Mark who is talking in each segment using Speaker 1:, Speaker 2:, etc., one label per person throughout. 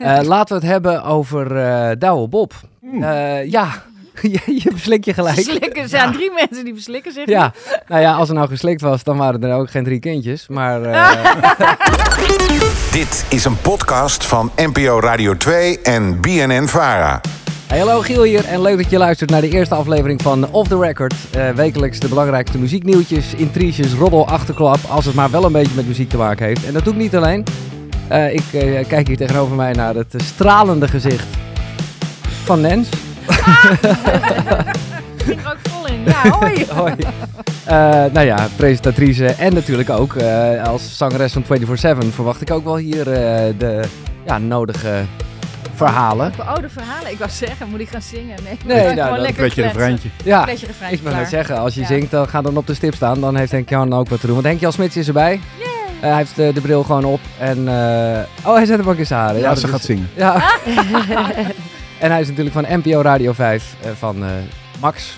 Speaker 1: Eh, laten we het hebben over eh Douwe Bob. Eh, ja, je, je verslikt je gelijk.
Speaker 2: Slikken, er zijn drie mensen die verslikken zich.
Speaker 1: Ja, nou ja, als er nou geslikt was, dan waren er ook geen drie kindjes. Maar eh,
Speaker 3: Dit is een podcast van NPO Radio 2 en BNN Vara.
Speaker 1: hey, hallo Giel hier en leuk dat je luistert naar de eerste aflevering van Off The Record. Eh, wekelijks de belangrijkste muzieknieuwtjes, intriges, roddel, achterklap, als het maar wel een beetje met muziek te maken heeft. En dat doe ik niet alleen. Eh, ik eh, kijk hier tegenover mij naar het stralende gezicht van Nens.
Speaker 2: Ik er ook vol in. Ja, hoi.
Speaker 1: Hoi. Eh, nou ja, presentatrice en natuurlijk ook eh, als zangeres van 24-7 verwacht ik ook wel hier eh, de ja, nodige verhalen.
Speaker 2: Oude verhalen. Ik wou zeggen, moet ik gaan zingen? Nee,
Speaker 1: Nee, nou,
Speaker 2: gewoon lekker
Speaker 4: Een beetje een.
Speaker 1: Ja,
Speaker 2: Een beetje refreintje
Speaker 1: ik wil net zeggen, als je
Speaker 2: Ja.
Speaker 1: zingt dan ga dan op de stip staan. Dan heeft Henk-Jan ook wat te doen. Want Henk-Jan Smits is erbij. Hij heeft eh, de bril gewoon op. En, eh, oh, hij zet hem ook in zijn haren.
Speaker 4: Ja,
Speaker 1: dat
Speaker 4: ze
Speaker 1: is-
Speaker 4: gaat zingen.
Speaker 1: Ja. en hij is natuurlijk van NPO Radio 5 eh, van eh, Max.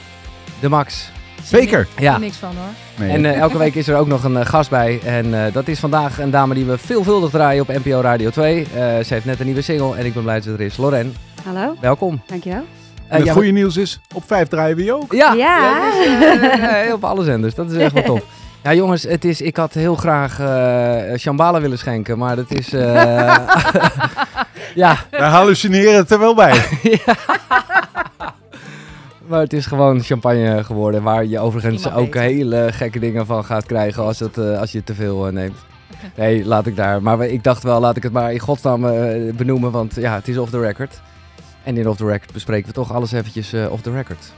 Speaker 1: De Max.
Speaker 4: Zeker.
Speaker 1: Ja.
Speaker 2: Niks van hoor.
Speaker 4: Nee.
Speaker 1: En eh, elke week is er ook nog een eh, gast bij. En eh, dat is vandaag een dame die we veelvuldig draaien op NPO Radio 2. Eh, ze heeft net een nieuwe single en ik ben blij dat ze er is. Loren,
Speaker 5: Hallo,
Speaker 1: welkom.
Speaker 5: dankjewel.
Speaker 1: Eh,
Speaker 4: en het
Speaker 1: ja,
Speaker 4: goede nieuws is, op vijf draaien we je ook.
Speaker 1: Ja,
Speaker 5: Ja.
Speaker 1: dus, eh, op alle zenders. Dat is echt wel tof. Ja, jongens, het is, ik had heel graag eh Shambhala willen schenken, maar dat is... eh, ja,
Speaker 4: Wij hallucineren het er wel bij.
Speaker 1: maar het is gewoon champagne geworden, waar je overigens ook hele gekke dingen van gaat krijgen als, het, eh, als je te veel neemt. Nee, laat ik daar. Maar ik dacht wel, laat ik het maar in godsnaam eh, benoemen, want ja, het is off the record. En in off the record bespreken we toch alles eventjes eh, off the record.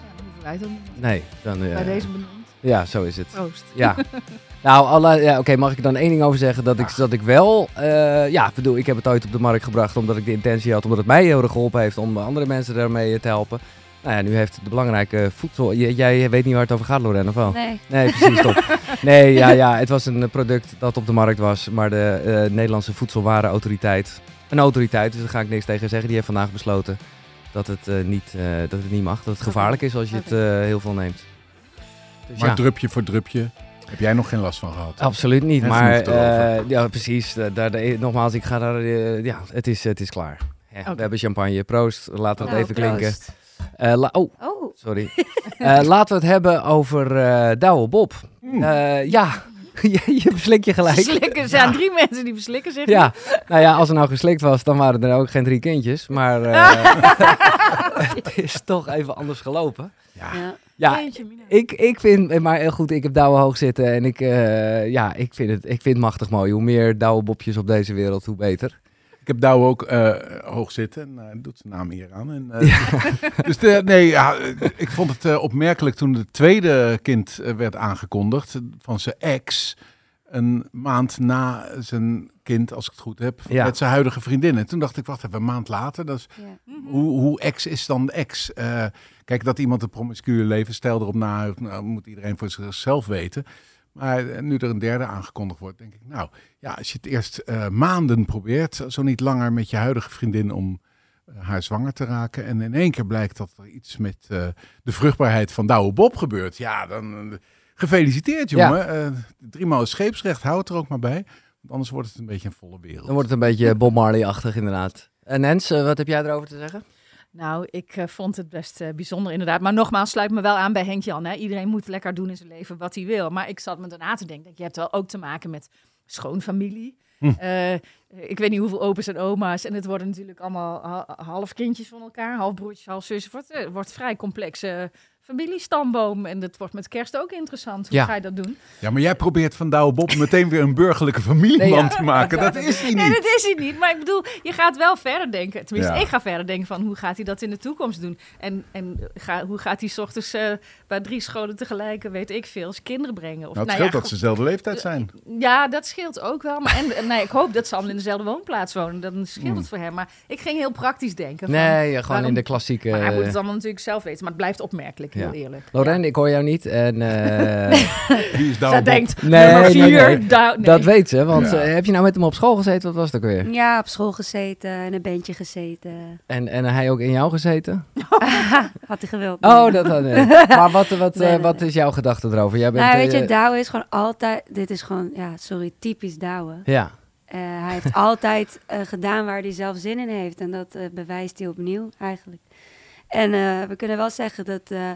Speaker 2: Ja, dan hoeven wij niet.
Speaker 1: Nee, dan... eh,
Speaker 2: Bij deze benoemd.
Speaker 1: Ja, zo is het.
Speaker 2: Proost.
Speaker 1: Ja. nou, alle, ja, oké, mag ik er dan één ding over zeggen? Dat ik, dat ik wel, eh, ja, ik bedoel, ik heb het ooit op de markt gebracht omdat ik de intentie had, omdat het mij heel erg geholpen heeft om andere mensen daarmee te helpen. Nou ja, nu heeft de belangrijke voedsel, j- jij weet niet waar het over gaat, Lorraine, of wel?
Speaker 5: Nee.
Speaker 1: Nee, precies, top. Nee, ja, ja, het was een eh, product dat op de markt was, maar de eh, Nederlandse Voedselwarenautoriteit, een autoriteit, dus daar ga ik niks tegen zeggen, die heeft vandaag besloten dat het, eh, niet, eh, dat het niet mag, dat het gevaarlijk is als je het eh, heel veel neemt. Dus
Speaker 4: Maar
Speaker 1: ja.
Speaker 4: drupje voor drupje heb jij nog geen last van gehad.
Speaker 1: Absoluut niet, maar eh, ja, precies. Daar, daar- nogmaals, ik ga daar, eh, ja, het is, het is klaar. Ja. We hebben champagne, proost. Laten we het
Speaker 5: Nou,
Speaker 1: even klinken. Eh, la- oh,
Speaker 5: Oh,
Speaker 1: sorry. Eh, laten we het hebben over eh Douwe Bob.
Speaker 4: Hmm.
Speaker 1: Eh, ja, je, je verslikt je gelijk.
Speaker 2: Slikken, er zijn drie mensen die verslikken zich.
Speaker 1: Ja, nou ja, als er nou geslikt was, dan waren er ook geen drie kindjes. Maar eh, het is toch even anders gelopen.
Speaker 5: ja.
Speaker 1: Ja. Ik, ik vind, maar heel goed, ik heb Douwe hoog zitten en ik, eh, ja, ik vind, het, ik vind het machtig mooi. Hoe meer Douwe Bobjes op deze wereld, hoe beter.
Speaker 4: Ik heb Douwe ook eh, hoog zitten en eh, doet zijn naam hier aan. En, eh, dus de, nee, ja, ik vond het eh, opmerkelijk toen het tweede kind werd aangekondigd van zijn ex. Een maand na zijn kind, als ik het goed heb,
Speaker 1: Ja.
Speaker 4: met zijn huidige vriendin. En toen dacht ik, wacht even, een maand later, dat is
Speaker 5: ja.
Speaker 4: Hoe, hoe ex is dan ex? Eh, kijk, dat iemand een promiscue levensstijl erop na nou, moet iedereen voor zichzelf weten. Maar nu er een derde aangekondigd wordt, denk ik, nou ja, als je het eerst eh, maanden probeert, zo niet langer met je huidige vriendin om eh, haar zwanger te raken. En in één keer blijkt dat er iets met eh, de vruchtbaarheid van Douwe Bob gebeurt. Ja, dan eh, gefeliciteerd,
Speaker 1: Ja.
Speaker 4: jongen. Eh driemaal scheepsrecht, houd het er ook maar bij. Want anders wordt het een beetje een volle wereld.
Speaker 1: Dan wordt het een beetje Bob Marley-achtig inderdaad. En Nens, eh, wat heb jij erover te zeggen?
Speaker 2: Nou, ik eh, vond het best eh, bijzonder inderdaad. Maar nogmaals, sluit me wel aan bij Henk-Jan. hè. Iedereen moet lekker doen in zijn leven wat hij wil. Maar ik zat me daarna te denken, je hebt wel ook te maken met schoonfamilie.
Speaker 4: Hm.
Speaker 2: Eh, ik weet niet hoeveel opa's en oma's. En het worden natuurlijk allemaal ha- half kindjes van elkaar. Half broertjes, half zusjes. Het wordt, eh, wordt vrij complexe familiestamboom. En dat wordt met kerst ook interessant. Hoe
Speaker 1: Ja.
Speaker 2: ga je dat doen?
Speaker 4: Ja, maar jij probeert van Douwe Bob meteen weer een burgerlijke familieman
Speaker 1: Nee, ja.
Speaker 4: te maken. Dat is hij
Speaker 2: Nee,
Speaker 4: niet.
Speaker 2: dat is hij niet. Maar ik bedoel, je gaat wel verder denken. Tenminste,
Speaker 4: Ja.
Speaker 2: ik ga verder denken van hoe gaat hij dat in de toekomst doen? En, en ga, hoe gaat hij 's ochtends eh, bij drie scholen tegelijk, weet ik veel, zijn kinderen brengen? Of,
Speaker 4: Nou, het
Speaker 2: nou
Speaker 4: scheelt
Speaker 2: ja,
Speaker 4: dat ze dezelfde leeftijd zijn.
Speaker 2: Ja, dat scheelt ook wel. Maar en, nee, ik hoop dat ze allemaal in dezelfde woonplaats wonen. Dan scheelt
Speaker 4: Hmm.
Speaker 2: het voor hem. Maar ik ging heel praktisch denken. Van,
Speaker 1: Nee, gewoon
Speaker 2: waarom-
Speaker 1: in de klassieke...
Speaker 2: Maar hij moet het allemaal natuurlijk zelf weten. Maar het blijft opmerkelijk, heel
Speaker 1: Ja.
Speaker 2: eerlijk.
Speaker 1: Lorraine, ik hoor jou niet. En, eh,
Speaker 4: Wie is Douwe
Speaker 2: Zij
Speaker 4: Bob?
Speaker 2: denkt,
Speaker 1: Nee,
Speaker 2: nummer
Speaker 1: nee,
Speaker 2: vier.
Speaker 1: nee.
Speaker 2: daar- nee.
Speaker 1: Dat weet ze, want
Speaker 4: Ja.
Speaker 1: eh, heb je nou met hem op school gezeten? Wat was het ook weer?
Speaker 5: ja, op school gezeten, in een bandje gezeten.
Speaker 1: En, en hij ook in jou gezeten?
Speaker 5: Had hij gewild.
Speaker 1: Oh, dat had nee. Maar wat, wat,
Speaker 5: Nee,
Speaker 1: eh,
Speaker 5: nee,
Speaker 1: wat
Speaker 5: nee.
Speaker 1: is jouw gedachte erover? Jij bent,
Speaker 5: Nou, weet je, Douwe is gewoon altijd... Dit is gewoon, ja, sorry, typisch Douwe.
Speaker 1: Ja,
Speaker 5: Eh, hij heeft altijd eh, gedaan waar hij zelf zin in heeft. En dat bewijst hij opnieuw eigenlijk. En eh, we kunnen wel zeggen dat eh,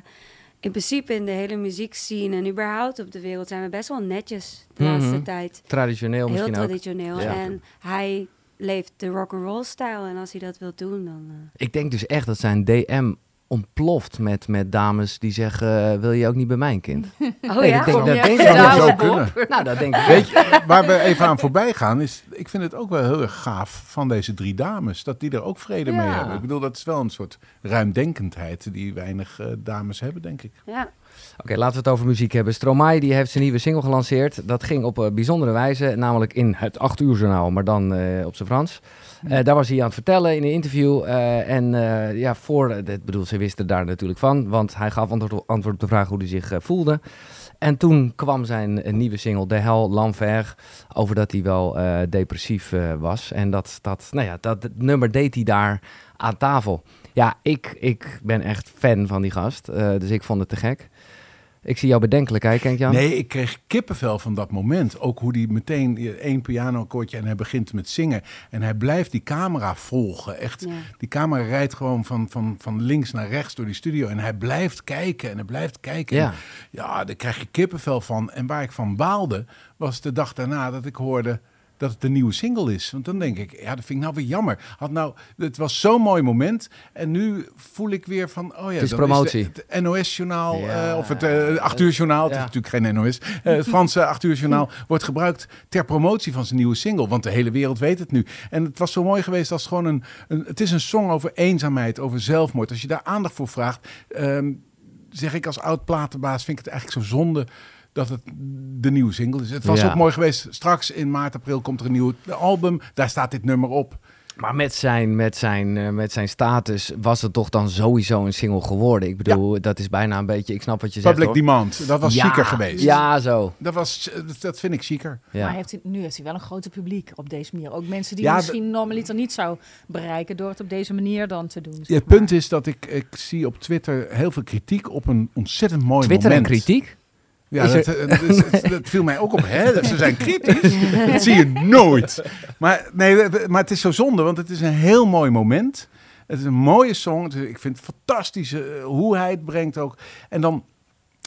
Speaker 5: in principe in de hele muziekscene en überhaupt op de wereld zijn we best wel netjes de
Speaker 1: Mhm.
Speaker 5: laatste tijd.
Speaker 1: Traditioneel
Speaker 5: Heel
Speaker 1: misschien ook.
Speaker 5: traditioneel.
Speaker 1: Ja.
Speaker 5: En hij leeft de rock'n'roll stijl. En als hij dat wil doen, dan... eh,
Speaker 1: Ik denk dus echt dat zijn DM ontploft met, met dames die zeggen, eh, wil je ook niet bij mijn kind?
Speaker 5: Oh
Speaker 1: Nee,
Speaker 5: ja?
Speaker 1: ik denk,
Speaker 2: Kom
Speaker 1: dat denk ik
Speaker 4: zou kunnen.
Speaker 1: Nou, dat denk ik
Speaker 4: Weet je, waar we even aan voorbij gaan, is, ik vind het ook wel heel erg gaaf van deze drie dames, dat die er ook vrede mee hebben. Ik bedoel, dat is wel een soort ruimdenkendheid die weinig eh, dames hebben, denk ik.
Speaker 5: Ja.
Speaker 1: Oké, laten we het over muziek hebben. Stromae die heeft zijn nieuwe single gelanceerd. Dat ging op een bijzondere wijze, namelijk in het 8 uur journaal, maar dan eh, op zijn Frans. Eh, daar was hij aan het vertellen in een interview. eh, en eh, ja, voor, ik bedoel, ze wisten daar natuurlijk van, want hij gaf antwoord, op de vraag hoe hij zich voelde. En toen kwam zijn nieuwe single, De Hel L'Enfer, over dat hij wel depressief was. En dat, dat, nou ja, dat nummer deed hij daar aan tafel. Ja, ik, ik ben echt fan van die gast, dus ik vond het te gek. Ik zie jou bedenkelijk kijken, Jan.
Speaker 4: Nee, ik kreeg kippenvel van dat moment. Ook hoe die meteen één pianoakkoordje en hij begint met zingen. En hij blijft die camera volgen. Echt,
Speaker 5: Ja.
Speaker 4: die camera rijdt gewoon van, van, van links naar rechts door die studio. En hij blijft kijken en hij blijft kijken.
Speaker 1: Ja.
Speaker 4: En ja, daar krijg je kippenvel van. En waar ik van baalde, was de dag daarna dat ik hoorde dat het een nieuwe single is. Want dan denk ik, ja, dat vind ik nou weer jammer. Had nou, het was zo'n mooi moment. En nu voel ik weer van, oh ja,
Speaker 1: Het is promotie.
Speaker 4: de- het NOS-journaal,
Speaker 1: Ja.
Speaker 4: of het eh 8 uur journaal, het
Speaker 1: Ja.
Speaker 4: is natuurlijk geen NOS, eh, het Franse 8 uur journaal, wordt gebruikt ter promotie van zijn nieuwe single. Want de hele wereld weet het nu. En het was zo mooi geweest als gewoon een, een het is een song over eenzaamheid, over zelfmoord. Als je daar aandacht voor vraagt, ehm, zeg ik als oud platenbaas, vind ik het eigenlijk zo zonde dat het de nieuwe single is. Het was
Speaker 1: Ja.
Speaker 4: ook mooi geweest. Straks in maart, april komt er een nieuw album. Daar staat dit nummer op.
Speaker 1: Maar met zijn, met, zijn, eh, met zijn status was het toch dan sowieso een single geworden. Ik bedoel, dat is bijna een beetje, ik snap wat je zegt
Speaker 4: Public. Demand. Dat was
Speaker 1: Ja,
Speaker 4: chiquer geweest.
Speaker 1: Ja, zo.
Speaker 4: Dat, was, dat vind ik chiquer.
Speaker 1: Ja.
Speaker 2: Maar heeft hij, nu heeft hij wel een groter publiek op deze manier. Ook mensen die misschien normaliter niet zou bereiken door het op deze manier dan te doen.
Speaker 4: Het punt is dat ik, ik zie op Twitter heel veel kritiek op een ontzettend mooi
Speaker 1: Twitter en
Speaker 4: moment.
Speaker 1: kritiek?
Speaker 4: Ja, dat, eh, dat, viel mij ook op. Hè? Ze zijn kritisch. Dat zie je nooit. Maar, nee, maar het is zo zonde, want het is een heel mooi moment. Het is een mooie song. Ik vind het fantastisch eh, hoe hij het brengt ook. En dan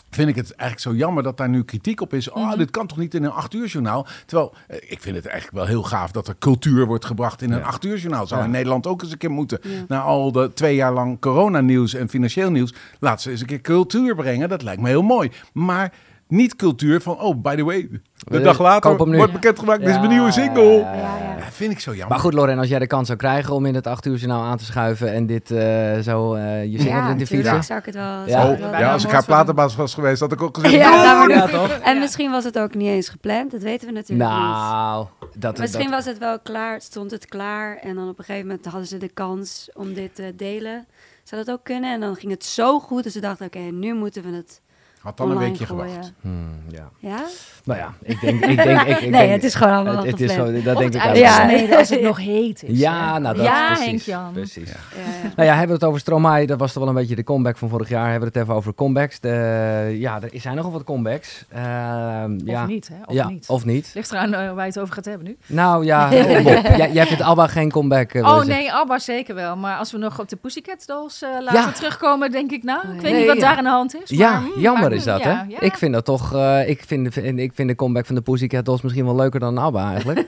Speaker 4: vind ik het eigenlijk zo jammer dat daar nu kritiek op is. Oh,
Speaker 2: Mhm.
Speaker 4: dit kan toch niet in een acht uur journaal? Terwijl, eh, ik vind het eigenlijk wel heel gaaf dat er cultuur wordt gebracht in een
Speaker 1: Ja.
Speaker 4: acht uur journaal. Zou
Speaker 1: Ja.
Speaker 4: in Nederland ook eens een keer moeten.
Speaker 5: Ja.
Speaker 4: Na al de twee jaar lang coronanieuws en financieel nieuws. Laat ze eens een keer cultuur brengen. Dat lijkt me heel mooi. Maar niet cultuur van, oh, by the way, de
Speaker 1: Eh,
Speaker 4: dag later wordt bekendgemaakt, dit is mijn
Speaker 1: Ja,
Speaker 4: nieuwe
Speaker 1: ja,
Speaker 4: single.
Speaker 1: ja, ja,
Speaker 5: Ja,
Speaker 1: ja.
Speaker 5: ja.
Speaker 4: Ja, vind ik zo jammer.
Speaker 1: Maar goed, Loren, als jij de kans zou krijgen om in het 8 uur journaal aan te schuiven en dit eh, zo eh, je single
Speaker 5: Ja,
Speaker 1: erin te
Speaker 5: natuurlijk
Speaker 1: fietsen.
Speaker 5: zou ik het wel...
Speaker 1: Ja.
Speaker 5: zou ik
Speaker 4: Oh,
Speaker 5: het wel
Speaker 2: bijna
Speaker 4: ja, als ik haar platenbaas was geweest, had ik ook gezegd,
Speaker 5: Ja,
Speaker 1: Ja, toch?
Speaker 5: En
Speaker 2: Ja.
Speaker 5: misschien was het ook niet eens gepland, dat weten we natuurlijk niet.
Speaker 1: Nou, dat,
Speaker 5: Misschien
Speaker 1: dat,
Speaker 5: was het wel klaar, stond het klaar en dan op een gegeven moment hadden ze de kans om dit te delen. Zou dat ook kunnen? En dan ging het zo goed dat ze dachten, oké, nu moeten we het
Speaker 4: Had dan een weekje
Speaker 5: gooien.
Speaker 4: gewacht.
Speaker 1: Hmm, ja.
Speaker 5: Ja?
Speaker 1: Nou ja, ik denk... Ik denk, ik, ik
Speaker 5: nee,
Speaker 1: denk-
Speaker 5: het is gewoon allemaal
Speaker 1: het, is zo, dat
Speaker 2: Of
Speaker 1: denk
Speaker 2: het
Speaker 1: ik ook.
Speaker 5: Ja.
Speaker 2: als het nog heet is.
Speaker 1: Ja, nou dat
Speaker 2: ja,
Speaker 1: precies.
Speaker 2: Henk-Jan.
Speaker 1: precies.
Speaker 5: Ja, ja.
Speaker 1: Nou ja, hebben we het over Stromae. Dat was toch wel een beetje de comeback van vorig jaar. Hebben we het even over comebacks. De, ja, er zijn nogal wat comebacks. Ehm,
Speaker 2: Of
Speaker 1: ja.
Speaker 2: niet, hè? Of
Speaker 1: ja,
Speaker 2: niet.
Speaker 1: of niet.
Speaker 2: Ligt eraan eh, waar je het over gaat hebben nu.
Speaker 1: Nou ja, jij, jij vindt Alba geen comeback. eh,
Speaker 2: Oh nee, Abba zeker wel. Maar als we nog op de Pussycat Dolls eh, laten
Speaker 1: Ja.
Speaker 2: terugkomen, denk ik nou. Ik weet
Speaker 1: Nee,
Speaker 2: niet wat daar aan de hand is.
Speaker 1: Ja,
Speaker 2: maar, mm,
Speaker 1: jammer
Speaker 2: maar,
Speaker 1: is dat,
Speaker 2: ja,
Speaker 1: hè?
Speaker 2: ja.
Speaker 1: Ik vind dat toch... eh, ik, vind de, ik vind de comeback van de Pussycat Dolls misschien wel leuker dan Abba eigenlijk.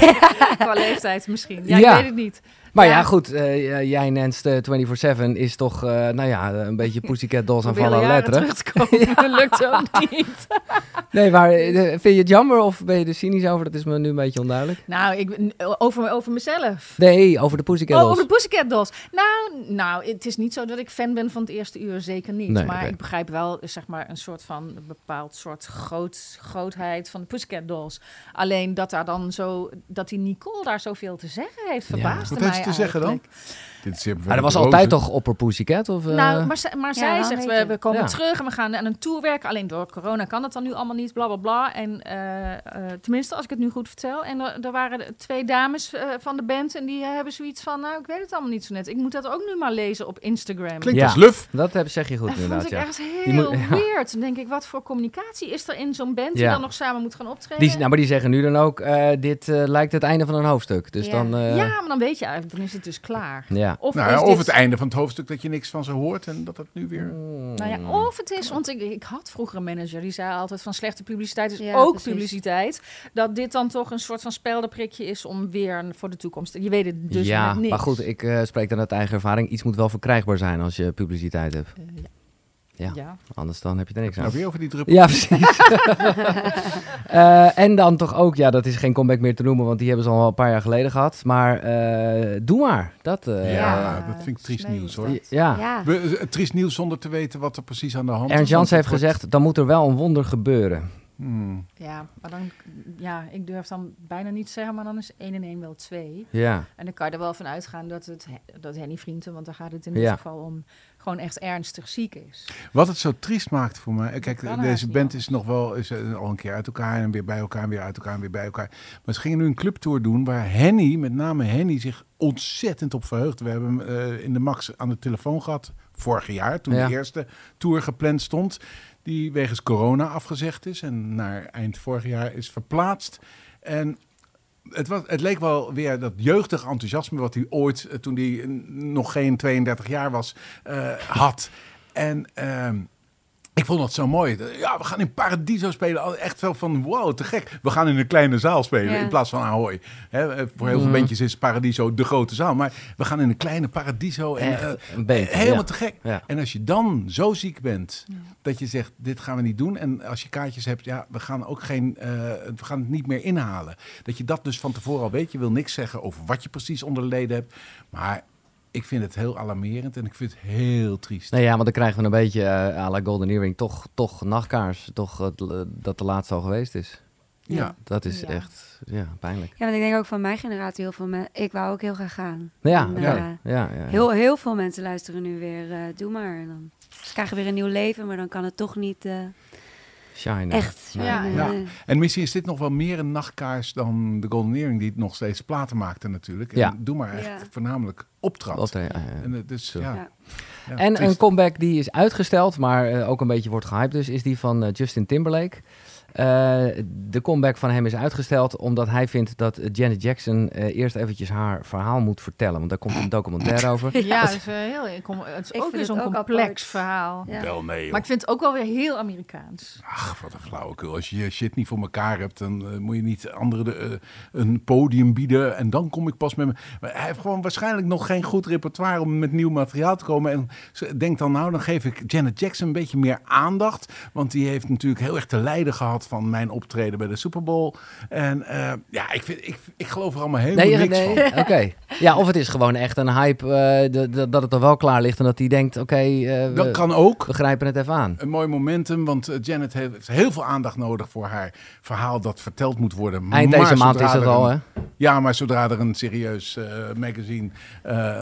Speaker 2: Qua leeftijd misschien. Ja,
Speaker 1: Ja.
Speaker 2: ik weet het niet.
Speaker 1: Maar ja,
Speaker 2: Ja.
Speaker 1: goed. eh, jij Nens de 24-7 is toch, eh, nou ja, een beetje Pussycat Dolls aan vallen letteren.
Speaker 2: Dat lukt ook niet.
Speaker 1: Nee, maar eh, vind je het jammer of ben je er cynisch over? Dat is me nu een beetje onduidelijk.
Speaker 2: Nou, ik, over, over mezelf.
Speaker 1: Nee, over de Pussycat
Speaker 2: Oh,
Speaker 1: Dolls.
Speaker 2: over de Pussycat Dolls. Nou, nou, het is niet zo dat ik fan ben van het eerste uur, zeker niet.
Speaker 1: Nee,
Speaker 2: maar ik begrijp wel, zeg maar, een soort van een bepaald soort groot, grootheid van de Pussycat Dolls. Alleen dat daar dan zo, dat die Nicole daar zoveel te zeggen heeft,
Speaker 1: Ja.
Speaker 2: verbaasde
Speaker 4: Wat
Speaker 2: mij
Speaker 4: te zeggen dan?
Speaker 2: Eigenlijk.
Speaker 4: Dit is,
Speaker 1: Maar dat was altijd toch Opper Pussycat? Of, eh?
Speaker 2: Nou, maar, zij- maar zij zegt, we, we komen
Speaker 1: Ja.
Speaker 2: terug en we gaan aan een tour werken. Alleen door corona kan dat dan nu allemaal niet, bla bla bla. En eh, eh, tenminste, als ik het nu goed vertel. En er, er waren twee dames eh, van de band en die hebben zoiets van... Nou, ik weet het allemaal niet zo net. Ik moet dat ook nu maar lezen op Instagram.
Speaker 4: Klinkt
Speaker 1: Ja.
Speaker 4: als luf.
Speaker 1: Dat heb, zeg je goed
Speaker 2: Dat vond
Speaker 1: inderdaad,
Speaker 2: ik
Speaker 1: ja.
Speaker 2: echt
Speaker 1: Die
Speaker 2: heel
Speaker 1: moet- ja.
Speaker 2: weird. Dan denk ik, wat voor communicatie is er in zo'n band die dan nog samen moet gaan optreden?
Speaker 1: Die, nou, maar die zeggen nu dan ook, eh, dit eh, lijkt het einde van een hoofdstuk. Dus
Speaker 5: Ja.
Speaker 1: dan... eh,
Speaker 2: ja, maar dan weet je eigenlijk, dan is het dus klaar.
Speaker 1: ja.
Speaker 2: Of,
Speaker 4: Nou, ja, of
Speaker 2: dit-
Speaker 4: het einde van het hoofdstuk dat je niks van ze hoort en dat het nu weer...
Speaker 2: Nou ja, of het is, want ik, ik had vroeger een manager die zei altijd van slechte publiciteit is
Speaker 5: Ja,
Speaker 2: ook
Speaker 5: precies.
Speaker 2: publiciteit. Dat dit dan toch een soort van speldenprikje is om weer voor de toekomst. Je weet het dus
Speaker 1: ja,
Speaker 2: niks.
Speaker 1: maar goed, ik eh, spreek dan uit eigen ervaring. Iets moet wel verkrijgbaar zijn als je publiciteit hebt.
Speaker 2: Eh, ja.
Speaker 1: Ja.
Speaker 2: Ja.
Speaker 1: Anders dan heb je er niks aan.
Speaker 4: Nou, weer over die druppel.
Speaker 1: Ja, precies. Eh, en dan toch ook, ja, dat is geen comeback meer te noemen, want die hebben ze al een paar jaar geleden gehad. Maar eh, doe maar. Dat, eh,
Speaker 4: Ja, dat vind ik triest nieuws, hoor.
Speaker 1: ja.
Speaker 5: Ja.
Speaker 4: We- triest nieuws zonder te weten wat er precies aan de hand is.
Speaker 1: Ernst
Speaker 4: want
Speaker 1: Jans heeft
Speaker 4: wordt-
Speaker 1: gezegd, dan moet er wel een wonder gebeuren.
Speaker 4: Hmm.
Speaker 2: Ja, maar dan, ja, ik durf dan bijna niet te zeggen, maar dan is 1 en 1 wel 2.
Speaker 1: Ja,
Speaker 2: En dan kan je er wel van uitgaan dat, het, dat Henny Vrienden, want daar gaat het in
Speaker 1: Ja.
Speaker 2: dit geval om, gewoon echt ernstig ziek is.
Speaker 4: Wat het zo triest maakt voor mij. Kijk, deze band is nog wel is eh, al een keer uit elkaar en weer bij elkaar en weer uit elkaar en weer bij elkaar. Maar ze gingen nu een clubtour doen waar Henny, met name Henny, zich ontzettend op verheugt. We hebben hem eh, in de Max aan de telefoon gehad vorig jaar, toen
Speaker 1: Ja.
Speaker 4: de eerste tour gepland stond. Die wegens corona afgezegd is en naar eind vorig jaar is verplaatst. En het, was, het leek wel weer dat jeugdig enthousiasme wat hij ooit, eh, toen hij nog geen 32 jaar was, eh, had. En ehm, ik vond dat zo mooi. Ja, we gaan in Paradiso spelen. Echt wel van, wow, te gek. We gaan in een kleine zaal spelen
Speaker 5: Ja.
Speaker 4: in plaats van Ahoy. Hè, eh, voor heel veel bandjes is Paradiso de grote zaal. Maar we gaan in een kleine Paradiso. En,
Speaker 1: echt
Speaker 4: eh,
Speaker 1: een beetje.
Speaker 4: Helemaal
Speaker 1: ja.
Speaker 4: te gek.
Speaker 1: Ja.
Speaker 4: En als je dan zo ziek bent, dat je zegt, dit gaan we niet doen. En als je kaartjes hebt, ja, we gaan ook geen, eh, we gaan het niet meer inhalen. Dat je dat dus van tevoren al weet. Je wil niks zeggen over wat je precies onder de leden hebt. Maar ik vind het heel alarmerend en ik vind het heel triest.
Speaker 1: Nee, ja, want dan krijgen we een beetje eh à la Golden Earring toch, toch nachtkaars. Toch dat de laatste al geweest is.
Speaker 4: Ja.
Speaker 1: Dat is
Speaker 2: Ja.
Speaker 1: echt ja, pijnlijk.
Speaker 5: Ja, want ik denk ook van mijn generatie heel veel mensen... Ik wou ook heel graag gaan.
Speaker 1: Ja,
Speaker 5: En,
Speaker 1: oké.
Speaker 5: eh,
Speaker 1: ja, ja, ja.
Speaker 5: Heel, heel veel mensen luisteren nu weer, eh, doe maar. En dan ze krijgen weer een nieuw leven, maar dan kan het toch niet eh,
Speaker 1: Shine.
Speaker 5: echt.
Speaker 2: Ja.
Speaker 4: Ja. En misschien is dit nog wel meer een nachtkaars dan de Golden Earring, die nog steeds platen maakte natuurlijk. En
Speaker 1: Ja.
Speaker 4: doe maar
Speaker 5: Ja.
Speaker 4: voornamelijk optrad.
Speaker 1: Wat, eh, ja, ja.
Speaker 4: En, eh, dus, ja.
Speaker 5: Ja.
Speaker 4: Ja,
Speaker 1: En een comeback die is uitgesteld, maar eh, ook een beetje wordt gehyped dus, is die van eh, Justin Timberlake. Eh, de comeback van hem is uitgesteld omdat hij vindt dat Janet Jackson eh, eerst eventjes haar verhaal moet vertellen. Want daar komt een documentaire over.
Speaker 2: Ja, het is, heel, ik kom- het is
Speaker 5: Ik
Speaker 2: ook weer zo'n complex
Speaker 5: apart.
Speaker 2: verhaal.
Speaker 5: Ja.
Speaker 4: Wel nee, joh.
Speaker 2: Maar ik vind het ook wel weer heel Amerikaans.
Speaker 4: Ach, wat een flauwekul. Als je je shit niet voor elkaar hebt, dan eh, moet je niet anderen de, eh, een podium bieden. En dan kom ik pas met me. Maar hij heeft gewoon waarschijnlijk nog geen goed repertoire om met nieuw materiaal te komen. En ze denkt dan, nou, dan geef ik Janet Jackson een beetje meer aandacht. Want die heeft natuurlijk heel erg te lijden gehad van mijn optreden bij de Super Bowl. En eh, ja, ik, vind, ik, ik geloof er allemaal helemaal
Speaker 1: Nee,
Speaker 4: niks
Speaker 1: nee,
Speaker 4: van.
Speaker 1: oké. Ja, of het is gewoon echt een hype de- de- dat het er wel klaar ligt en dat hij denkt, oké, eh,
Speaker 4: Dat
Speaker 1: we,
Speaker 4: kan ook.
Speaker 1: we grijpen het even aan.
Speaker 4: Een mooi momentum, want eh, Janet heeft heel veel aandacht nodig voor haar verhaal dat verteld moet worden.
Speaker 1: Eind
Speaker 4: Maar
Speaker 1: deze maand is het al, hè?
Speaker 4: Ja, maar zodra er een serieus magazine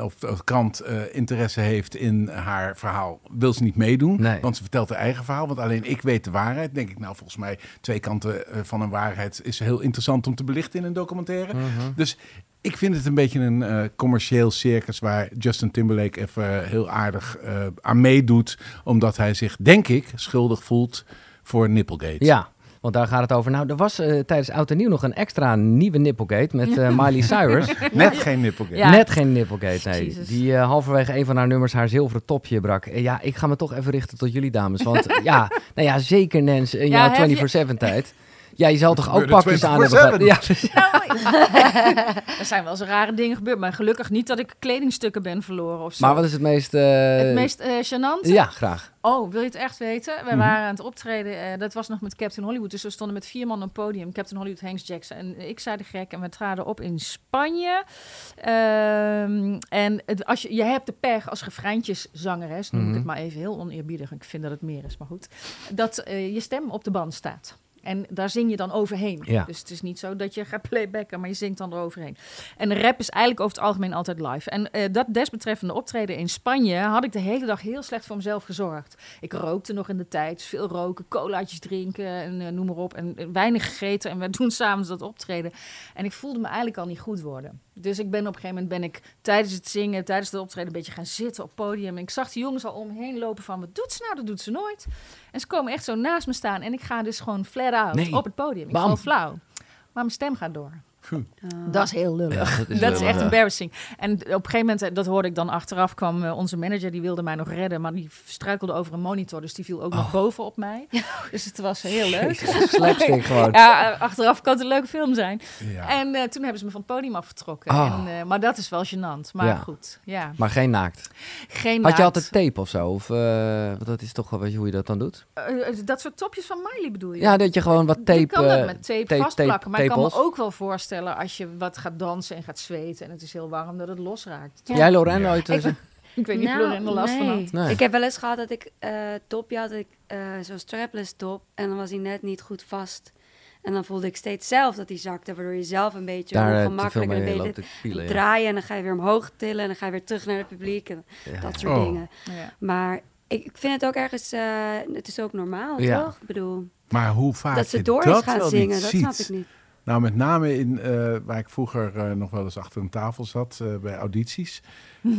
Speaker 4: of, of krant interesse heeft in haar verhaal, wil ze niet meedoen.
Speaker 1: Nee.
Speaker 4: Want ze vertelt haar eigen verhaal. Want alleen ik weet de waarheid. Denk ik, nou, volgens mij twee kanten van een waarheid is heel interessant om te belichten in een documentaire.
Speaker 1: Mhm.
Speaker 4: Dus ik vind het een beetje een eh, commercieel circus waar Justin Timberlake even heel aardig eh, aan meedoet. Omdat hij zich, denk ik, schuldig voelt voor Nipplegate.
Speaker 1: Ja, want daar gaat het over. Nou, er was eh, tijdens Oud en Nieuw nog een extra nieuwe Nipplegate met eh, Miley Cyrus.
Speaker 4: Net geen Nipplegate.
Speaker 2: Ja.
Speaker 1: Net geen Nipplegate, nee.
Speaker 2: Jezus.
Speaker 1: Die eh, halverwege een van haar nummers haar zilveren topje brak. Eh, ja, ik ga me toch even richten tot jullie dames. Want ja, nou ja, zeker Nens, in
Speaker 2: Ja,
Speaker 1: jouw
Speaker 2: heb je-
Speaker 1: 24-7 tijd. Ja, je zal toch ook pakjes aan hebben
Speaker 4: 24/7?
Speaker 1: gehad. Ja,
Speaker 2: er zijn wel eens rare dingen gebeurd, maar gelukkig niet dat ik kledingstukken ben verloren of zo.
Speaker 1: maar wat is het meest... eh,
Speaker 2: het meest eh gênante?
Speaker 1: Ja, graag.
Speaker 2: Oh, wil je het echt weten? We
Speaker 1: Mhm.
Speaker 2: waren aan het optreden. eh, dat was nog met Captain Hollywood. Dus we stonden met vier man op het podium. Captain Hollywood, Hanks Jackson en ik zei de gek. En we traden op in Spanje. Ehm, en het, als je, je hebt de pech als refreintjeszangeres, noem ik
Speaker 1: Mhm.
Speaker 2: het maar even heel oneerbiedig. Ik vind dat het meer is, maar goed. Dat je stem op de band staat. En daar zing je dan overheen.
Speaker 1: Ja.
Speaker 2: Dus het is niet zo dat je gaat playbacken, maar je zingt dan eroverheen. En rap is eigenlijk over het algemeen altijd live. En eh, dat desbetreffende optreden in Spanje had ik de hele dag heel slecht voor mezelf gezorgd. Ik rookte nog in de tijd, veel roken, colaatjes drinken en eh, noem maar op. En eh, weinig gegeten en we doen s'avonds dat optreden. En ik voelde me eigenlijk al niet goed worden. Dus ik ben op een gegeven moment ben ik tijdens het zingen, tijdens het optreden een beetje gaan zitten op het podium. En ik zag die jongens al omheen lopen van, wat doet ze nou? Dat doet ze nooit. En ze komen echt zo naast me staan en ik ga dus gewoon flat out
Speaker 1: Nee.
Speaker 2: op het podium. Ik
Speaker 1: Bam.
Speaker 2: val flauw. Maar mijn stem gaat door. Dat is heel lullig.
Speaker 1: Ja, dat is
Speaker 2: dat is
Speaker 1: lullig.
Speaker 2: echt embarrassing. En op een gegeven moment, eh, dat hoorde ik dan achteraf, kwam eh, onze manager, die wilde mij nog redden, maar die struikelde over een monitor, dus die viel ook nog boven op mij. Dus het was heel leuk.
Speaker 1: Slapstick gewoon.
Speaker 2: Ja, eh, achteraf kan het een leuke film zijn.
Speaker 4: Ja.
Speaker 2: En eh, toen hebben ze me van het podium afgetrokken.
Speaker 1: Oh.
Speaker 2: En, eh, maar dat is wel gênant. Maar
Speaker 1: Ja.
Speaker 2: goed, ja.
Speaker 1: Maar geen naakt.
Speaker 2: Geen
Speaker 1: Had je altijd tape of zo? Of, eh, want dat is toch wel, weet je hoe je dat dan doet?
Speaker 2: Eh, eh, dat soort topjes van Miley bedoel je?
Speaker 1: Ja, dat je gewoon wat tape...
Speaker 2: je kan dat
Speaker 1: eh,
Speaker 2: met tape,
Speaker 1: tape-
Speaker 2: vastplakken.
Speaker 1: tape-
Speaker 2: maar ik kan me ook wel voorstellen als je wat gaat dansen en gaat zweten en het is heel warm, dat het losraakt.
Speaker 5: Ja.
Speaker 1: Jij, Lorraine,
Speaker 4: Ja.
Speaker 1: ooit...
Speaker 2: Ik- Ik weet niet of Lorraine er last van
Speaker 5: nee.
Speaker 2: had.
Speaker 1: Nee.
Speaker 5: Ik heb wel eens gehad dat ik eh topje had, ik eh, zo'n strapless top. En dan was hij net niet goed vast. En dan voelde ik steeds zelf dat hij zakte, waardoor je zelf een beetje
Speaker 1: daar eh,
Speaker 5: ongemakkelijk een beetje
Speaker 1: ja.
Speaker 5: draaien. En dan ga je weer omhoog tillen en dan ga je weer terug naar het publiek en
Speaker 1: Ja.
Speaker 5: dat soort
Speaker 4: Oh.
Speaker 5: dingen.
Speaker 2: Ja.
Speaker 5: Maar ik, ik vind het ook ergens, eh, het is ook normaal,
Speaker 1: Ja.
Speaker 5: toch? Ik bedoel,
Speaker 4: Maar hoe vaak
Speaker 5: dat ze door is gaan zingen, dat
Speaker 4: ziet.
Speaker 5: snap ik niet.
Speaker 4: Nou, met name in eh, waar ik vroeger eh, nog wel eens achter een tafel zat eh, bij audities.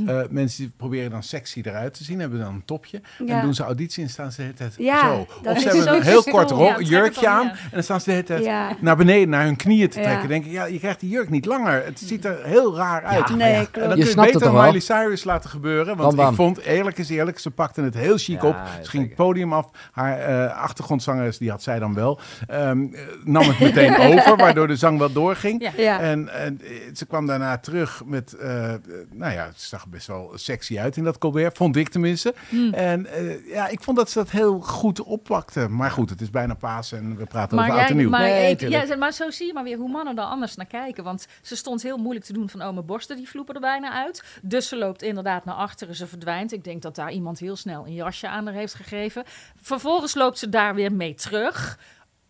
Speaker 4: Eh, mensen die proberen dan sexy eruit te zien, hebben dan een topje.
Speaker 5: Ja.
Speaker 4: En doen ze auditie en staan ze de hele tijd
Speaker 5: Ja,
Speaker 4: zo.
Speaker 5: dat
Speaker 4: Of ze hebben een heel kort
Speaker 2: Ja,
Speaker 4: jurkje
Speaker 2: dan,
Speaker 4: aan.
Speaker 2: ja.
Speaker 4: En dan staan ze de hele tijd
Speaker 5: Ja.
Speaker 4: naar beneden, naar hun knieën te
Speaker 5: Ja.
Speaker 4: trekken. Denken, ja, je krijgt die jurk niet langer. Het ziet er heel raar uit.
Speaker 1: Ja,
Speaker 5: Nee,
Speaker 4: En dan
Speaker 1: Je
Speaker 4: kun je beter
Speaker 1: wel?
Speaker 4: Miley Cyrus laten gebeuren. Want ik vond, eerlijk is eerlijk, ze pakte het heel chic
Speaker 1: Ja,
Speaker 4: op. Ze ging het podium af. Haar eh achtergrondzangeres, die had zij dan wel. ehm, eh, nam het meteen over, waardoor de zang wel doorging.
Speaker 2: Ja.
Speaker 5: Ja.
Speaker 4: En, en eh, ze kwam daarna terug met, eh, eh, nou ja, het zag best wel sexy uit in dat Colbert, vond ik tenminste.
Speaker 2: Hmm.
Speaker 4: En eh, ja, ik vond dat ze dat heel goed oppakte. Maar goed, het is bijna paas en we praten
Speaker 2: Maar,
Speaker 4: over oud en
Speaker 2: jij,
Speaker 4: nieuw.
Speaker 2: maar,
Speaker 1: Nee,
Speaker 2: ik- ja, maar zo zie je maar weer hoe mannen er anders naar kijken. Want ze stond heel moeilijk te doen van, oh, mijn borsten die vloepen er bijna uit. Dus ze loopt inderdaad naar achteren, ze verdwijnt. Ik denk dat daar iemand heel snel een jasje aan haar heeft gegeven. Vervolgens loopt ze daar weer mee terug.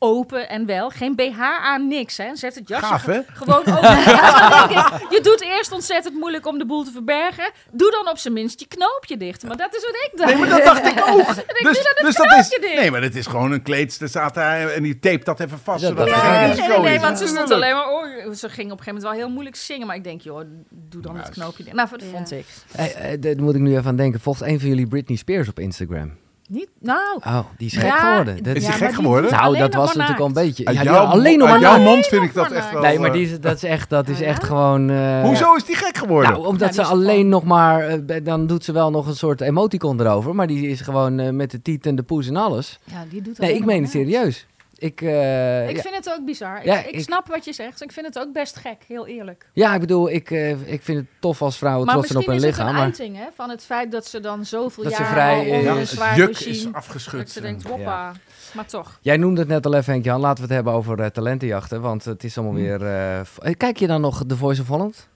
Speaker 2: Open en wel. Geen BH aan, niks. Hè. Zet het jasje
Speaker 4: Gaaf,
Speaker 2: ge- gewoon open. Ja, ik, je doet eerst ontzettend moeilijk om de boel te verbergen. Doe dan op zijn minst je knoopje dicht. Maar dat is wat ik dacht.
Speaker 4: Nee, maar dat dacht ik ook.
Speaker 2: ik,
Speaker 4: dus
Speaker 2: doe dan het
Speaker 4: dus dat is,
Speaker 2: knoopje dicht.
Speaker 4: nee, maar dat is gewoon een kleed. Er staat daar en die tape dat even vast.
Speaker 1: Ja,
Speaker 4: zodat
Speaker 1: dat.
Speaker 2: Nee, want ze stond alleen maar... Oh, ze ging op een gegeven moment wel heel moeilijk zingen. Maar ik denk, joh, doe dan het knoopje. dicht. Nou, dat
Speaker 5: Ja.
Speaker 2: vond ik.
Speaker 1: Hey, eh, daar moet ik nu even aan denken. Volgt een van jullie Britney Spears op Instagram?
Speaker 2: Niet, nou...
Speaker 1: Oh, die is gek
Speaker 2: ja,
Speaker 1: geworden. Dat
Speaker 4: Is die
Speaker 2: ja,
Speaker 4: gek
Speaker 2: die
Speaker 4: geworden?
Speaker 1: nou, dat was natuurlijk al een beetje...
Speaker 4: Uit
Speaker 1: Ja,
Speaker 4: jouw,
Speaker 1: ja, alleen nog maar
Speaker 4: jouw mond vind ik dat echt wel...
Speaker 1: Nee, maar
Speaker 4: eh,
Speaker 1: die is, dat is echt, dat is echt
Speaker 2: ja?
Speaker 1: gewoon... eh,
Speaker 4: Hoezo is die gek geworden?
Speaker 1: Nou, omdat ze alleen nog maar... eh, dan doet ze wel nog een soort emoticon erover. Maar die is gewoon eh, met de tiet en de poes en alles.
Speaker 2: Ja, die doet
Speaker 1: Nee, ik meen het serieus. Ik, eh,
Speaker 2: Ik
Speaker 1: ja,
Speaker 2: vind het ook bizar. Ik,
Speaker 1: Ja,
Speaker 2: ik,
Speaker 1: ik-
Speaker 2: snap wat je zegt. Ik vind het ook best gek, heel eerlijk.
Speaker 1: ja, ik bedoel, ik, eh, ik vind het tof als vrouwen
Speaker 2: maar
Speaker 1: trots zijn op
Speaker 2: misschien
Speaker 1: hun
Speaker 2: is het
Speaker 1: lichaam.
Speaker 2: een
Speaker 1: Maar
Speaker 2: uiting hè, van het feit dat ze dan zoveel
Speaker 1: Dat ze
Speaker 2: jaar
Speaker 1: vrij,
Speaker 2: al
Speaker 1: eh,
Speaker 2: onder
Speaker 4: ja,
Speaker 2: zwaar
Speaker 4: juk
Speaker 2: regime...
Speaker 4: is
Speaker 2: dat
Speaker 4: afgeschud.
Speaker 2: ze denkt,
Speaker 4: en-
Speaker 2: hoppa. Maar toch.
Speaker 1: jij noemde het net al even, Henk-Jan. Laten we het hebben over eh, talentenjachten. Want het is allemaal
Speaker 4: Hm.
Speaker 1: weer... eh, eh, kijk je dan nog The Voice of Holland?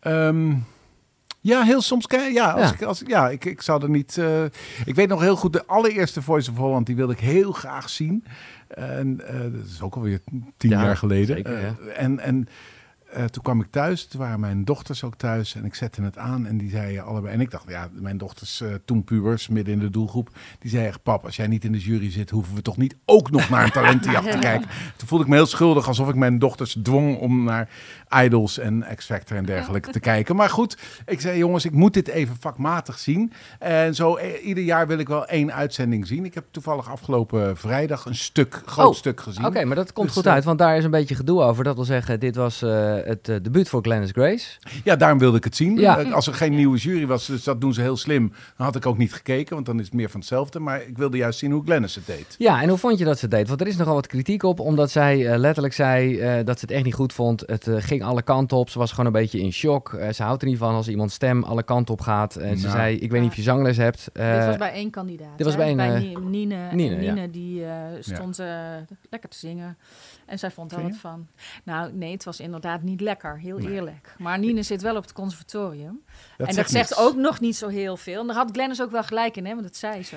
Speaker 4: Ehm, ja, heel soms. Ja, als
Speaker 1: Ja.
Speaker 4: Ik, als, ja ik, ik zou er niet. eh, ik weet nog heel goed, de allereerste Voice of Holland, die wilde ik heel graag zien. En eh, dat is ook alweer tien
Speaker 1: Ja,
Speaker 4: jaar geleden.
Speaker 1: zeker,
Speaker 4: Eh, en en toen kwam ik thuis, toen waren mijn dochters ook thuis en ik zette het aan en die zeiden allebei. En ik dacht, ja, mijn dochters, toen pubers, midden in de doelgroep, die zeiden echt, pap, als jij niet in de jury zit, hoeven we toch niet ook nog naar een talentenjacht te kijken. Toen voelde ik me heel schuldig, alsof ik mijn dochters dwong om naar Idols en X Factor en dergelijke te kijken. Maar goed, ik zei, jongens, ik moet dit even vakmatig zien. En zo eh, ieder jaar wil ik wel één uitzending zien. Ik heb toevallig afgelopen vrijdag een stuk, groot
Speaker 1: Oh,
Speaker 4: stuk gezien.
Speaker 1: Oké, maar dat komt
Speaker 4: Dus,
Speaker 1: goed
Speaker 4: eh,
Speaker 1: uit, want daar is een beetje gedoe over. Dat wil zeggen, dit was eh, het debuut voor Glennis Grace.
Speaker 4: Ja, daarom wilde ik het zien.
Speaker 1: Ja.
Speaker 4: Als er geen nieuwe jury was, dus dat doen ze heel slim, dan had ik ook niet gekeken, want dan is het meer van hetzelfde. Maar ik wilde juist zien hoe Glennis het deed.
Speaker 1: Ja, en hoe vond je dat ze het deed? Want er is nogal wat kritiek op, omdat zij letterlijk zei dat ze het echt niet goed vond. Het eh, ging alle kanten op. Ze was gewoon een beetje in shock. Eh, ze houdt er niet van als iemands stem alle kanten op gaat. En ze
Speaker 4: Nou.
Speaker 1: zei, ik weet niet of je zangles hebt. Eh,
Speaker 2: dit was bij één kandidaat.
Speaker 1: dit was
Speaker 2: hè?
Speaker 1: bij een, eh,
Speaker 2: Ni- Nine. En
Speaker 1: Nine,
Speaker 2: Nine,
Speaker 1: ja.
Speaker 2: die eh, stond eh, lekker te zingen. En zij vond er wat van. Nou, nee, het was inderdaad niet lekker. Heel eerlijk. Maar Nine zit wel op het conservatorium. en dat
Speaker 4: zegt
Speaker 2: ook nog niet zo heel veel. En daar had Glennis ook wel gelijk in, hè, want dat zei ze.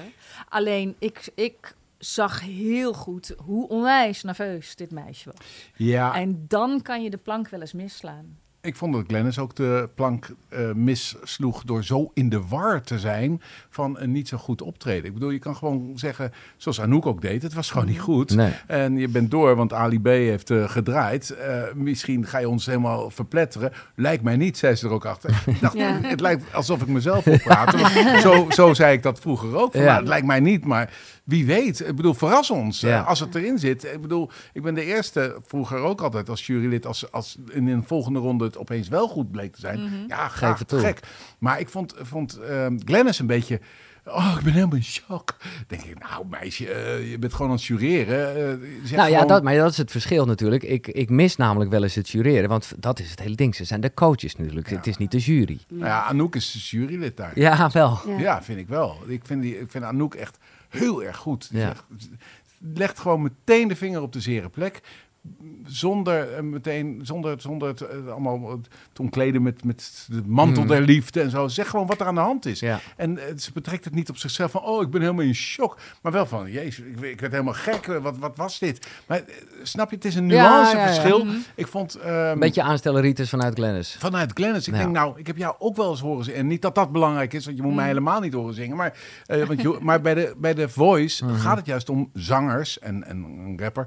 Speaker 2: Alleen, ik, ik zag heel goed hoe onwijs nerveus dit meisje was.
Speaker 4: Ja,
Speaker 2: En dan kan je de plank wel eens misslaan.
Speaker 4: ik vond dat Glennis ook de plank eh, missloeg door zo in de war te zijn van een niet zo goed optreden. Ik bedoel, je kan gewoon zeggen, zoals Anouk ook deed, het was gewoon niet goed.
Speaker 1: Nee.
Speaker 4: En je bent door, want Ali B heeft eh, gedraaid. Eh, misschien ga je ons helemaal verpletteren. Lijkt mij niet, zei ze er ook achter. Ik dacht,
Speaker 5: Ja.
Speaker 4: Het lijkt alsof ik mezelf wil praten. want zo, zo zei ik dat vroeger ook. Van,
Speaker 1: Ja.
Speaker 4: nou, het lijkt mij niet, maar wie weet. Ik bedoel, verras ons
Speaker 1: Ja.
Speaker 4: eh, als het erin zit. Ik bedoel, ik ben de eerste vroeger ook altijd als jurylid... als, als in een volgende ronde het opeens wel goed bleek te zijn. Ja, graag
Speaker 1: het
Speaker 4: te
Speaker 1: toe.
Speaker 4: gek. Maar ik vond, vond ehm, Glennis een beetje... Oh, ik ben helemaal in shock. Denk ik, nou meisje, eh, je bent gewoon aan het jureren. eh, zeg
Speaker 1: Nou ja,
Speaker 4: gewoon-
Speaker 1: dat, maar dat is het verschil natuurlijk. Ik, ik mis namelijk wel eens het jureren, want dat is het hele ding. Ze zijn de coaches natuurlijk, het is niet de jury.
Speaker 4: Nou ja, Anouk is jurylid daar.
Speaker 1: Ja, wel.
Speaker 5: Ja.
Speaker 4: Ja, vind ik wel. Ik vind, die, ik vind Anouk echt heel erg goed. Die
Speaker 1: Ja.
Speaker 4: zegt- legt gewoon meteen de vinger op de zere plek. Zonder eh, meteen, zonder, zonder het eh, allemaal eh, te omkleden met, met de mantel
Speaker 1: Mm.
Speaker 4: der liefde en zo. Zeg gewoon wat er aan de hand is.
Speaker 1: Ja.
Speaker 4: En ze betrekt het niet op zichzelf van, oh, ik ben helemaal in shock. Maar wel van, jezus, ik, ik werd helemaal gek. Wat, wat was dit? Maar snap je, het is een
Speaker 1: Ja, ja, ja.
Speaker 4: nuanceverschil. Ik vond... ehm,
Speaker 1: Een beetje aanstelleritis vanuit Glennis.
Speaker 4: Vanuit Glennis. Ik denk, nou, ik heb jou ook wel eens horen zingen. En niet dat dat belangrijk is, want je moet
Speaker 1: Mm.
Speaker 4: mij helemaal niet horen zingen. Maar, want je, maar bij de, bij de Voice gaat het juist om zangers en, en een rapper...